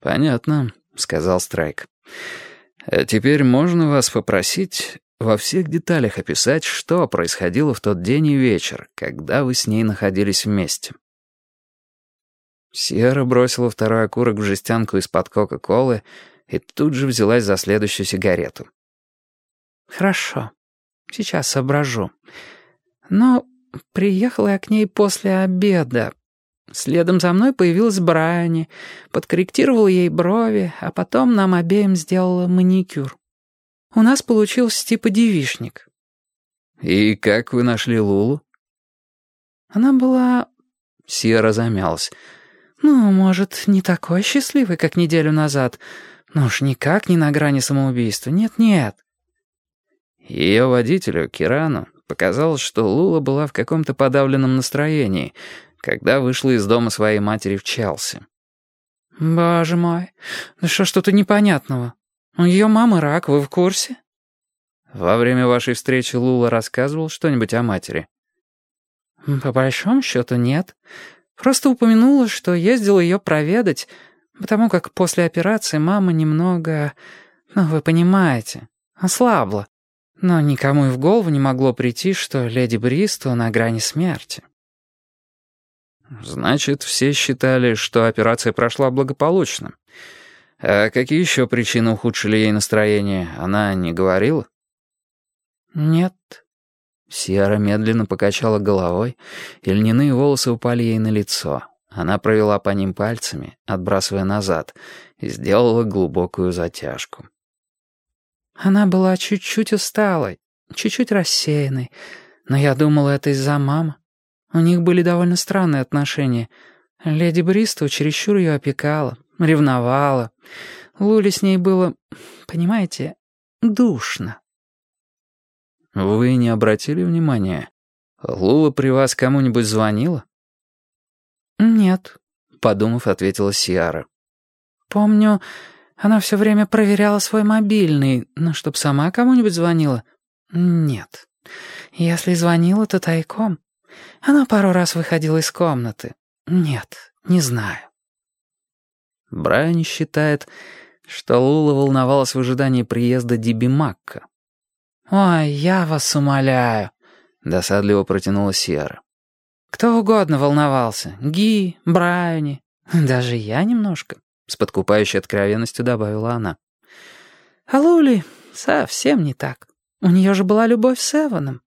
«Понятно», — сказал Страйк. «А теперь можно вас попросить во всех деталях описать, что происходило в тот день и вечер, когда вы с ней находились вместе». Сьерра бросила второй окурок в жестянку из-под Кока-Колы и тут же взялась за следующую сигарету. «Хорошо, сейчас соображу. Но приехала я к ней после обеда, Следом за мной появилась Брайани, подкорректировала ей брови, а потом нам обеим сделала маникюр. У нас получился типа девишник. «И как вы нашли Лулу?» Она была... Сьерра замялась. «Ну, может, не такой счастливой, как неделю назад. Но уж никак не на грани самоубийства. Нет-нет». Ее водителю, Кирану, показалось, что Лула была в каком-то подавленном настроении — когда вышла из дома своей матери в Челси. «Боже мой, да что что-то непонятного? Ее мамы рак, вы в курсе?» «Во время вашей встречи Лула рассказывал что-нибудь о матери?» «По большому счету нет. Просто упомянула, что ездил ее проведать, потому как после операции мама немного, ну, вы понимаете, ослабла. Но никому и в голову не могло прийти, что леди Бристу на грани смерти». Значит, все считали, что операция прошла благополучно. А какие еще причины ухудшили ей настроение, она не говорила? Нет. Сьерра медленно покачала головой, и льняные волосы упали ей на лицо. Она провела по ним пальцами, отбрасывая назад, и сделала глубокую затяжку. Она была чуть-чуть усталой, чуть-чуть рассеянной, но я думала, это из-за мамы. У них были довольно странные отношения. Леди Бристоу чересчур ее опекала, ревновала. Лули с ней было, понимаете, душно. «Вы не обратили внимания? Лула при вас кому-нибудь звонила?» «Нет», — подумав, ответила Сиара. «Помню, она все время проверяла свой мобильный, но чтоб сама кому-нибудь звонила? Нет. Если звонила, то тайком. Она пару раз выходила из комнаты. Нет, не знаю. Брайан считает, что Лула волновалась в ожидании приезда Диби Макка. «Ой, я вас умоляю», — досадливо протянула Сьерра. «Кто угодно волновался. Ги, Брайани, даже я немножко», — с подкупающей откровенностью добавила она. «А Лули совсем не так. У нее же была любовь с Эваном.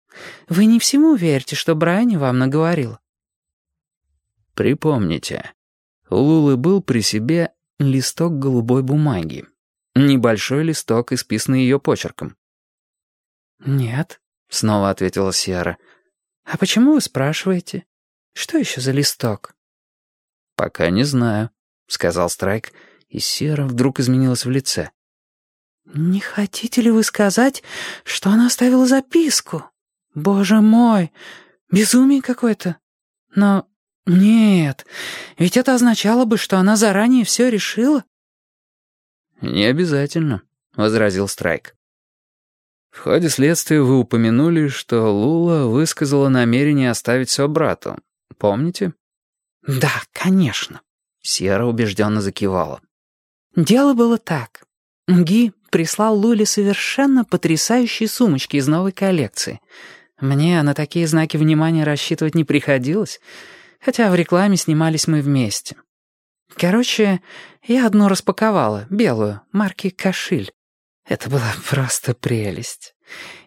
Вы не всему верите, что Брайани вам наговорил. Припомните, у Лулы был при себе листок голубой бумаги. Небольшой листок, исписанный ее почерком. «Нет», — снова ответила Сьерра. «А почему вы спрашиваете? Что еще за листок?» «Пока не знаю», — сказал Страйк, и Сьерра вдруг изменилась в лице. «Не хотите ли вы сказать, что она оставила записку?» «Боже мой! Безумие какое-то! Но нет, ведь это означало бы, что она заранее все решила». «Не обязательно», — возразил Страйк. «В ходе следствия вы упомянули, что Лула высказала намерение оставить все брату. Помните?» «Да, конечно», — Сьерра убежденно закивала. «Дело было так. Ги прислал Луле совершенно потрясающие сумочки из новой коллекции — мне на такие знаки внимания рассчитывать не приходилось, хотя в рекламе снимались мы вместе. Короче, я одну распаковала, белую, марки «Кашиль». Это была просто прелесть.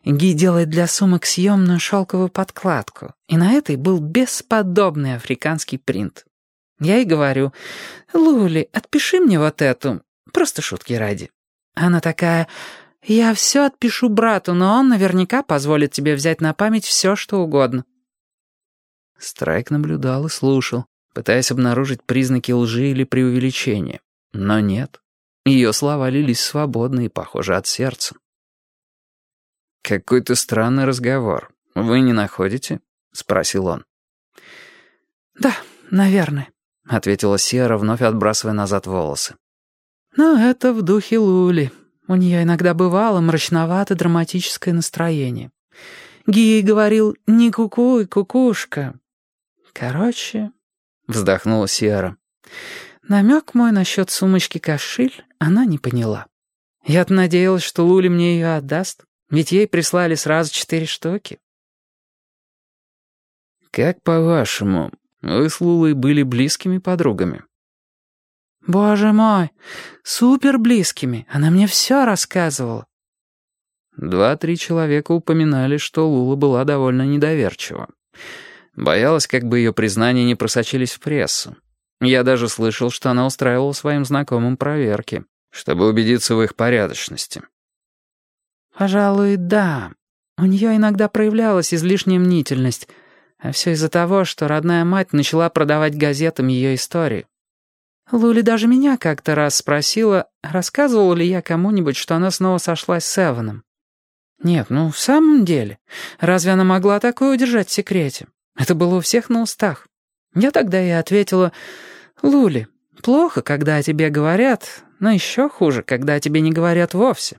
Ги делает для сумок съемную шелковую подкладку, и на этой был бесподобный африканский принт. Я ей говорю, «Лули, отпиши мне вот эту, просто шутки ради». Она такая, «Я все отпишу брату, но он наверняка позволит тебе взять на память все, что угодно». Страйк наблюдал и слушал, пытаясь обнаружить признаки лжи или преувеличения. Но нет. Ее слова лились свободно и, похоже, от сердца. «Какой-то странный разговор. Вы не находите?» — спросил он. «Да, наверное», — ответила Сера, вновь отбрасывая назад волосы. «Но это в духе Лули. У нее иногда бывало мрачновато-драматическое настроение. Гий говорил «не кукуй, кукушка». Короче, вздохнула Сиара. Намек мой насчет сумочки-кошель она не поняла. Я-то надеялась, что Лули мне ее отдаст, ведь ей прислали сразу четыре штуки. «Как по-вашему, вы с Лулой были близкими подругами?» «Боже мой, супер близкими, она мне все рассказывала». Два-три человека упоминали, что Лула была довольно недоверчива. Боялась, как бы ее признания не просочились в прессу. Я даже слышал, что она устраивала своим знакомым проверки, чтобы убедиться в их порядочности. «Пожалуй, да. У нее иногда проявлялась излишняя мнительность, а все из-за того, что родная мать начала продавать газетам ее историю. Лули даже меня как-то раз спросила, рассказывал ли я кому-нибудь, что она снова сошлась с Эваном. Нет, ну в самом деле, разве она могла такое удержать в секрете? Это было у всех на устах. Я тогда и ответила, «Лули, плохо, когда о тебе говорят, но еще хуже, когда о тебе не говорят вовсе».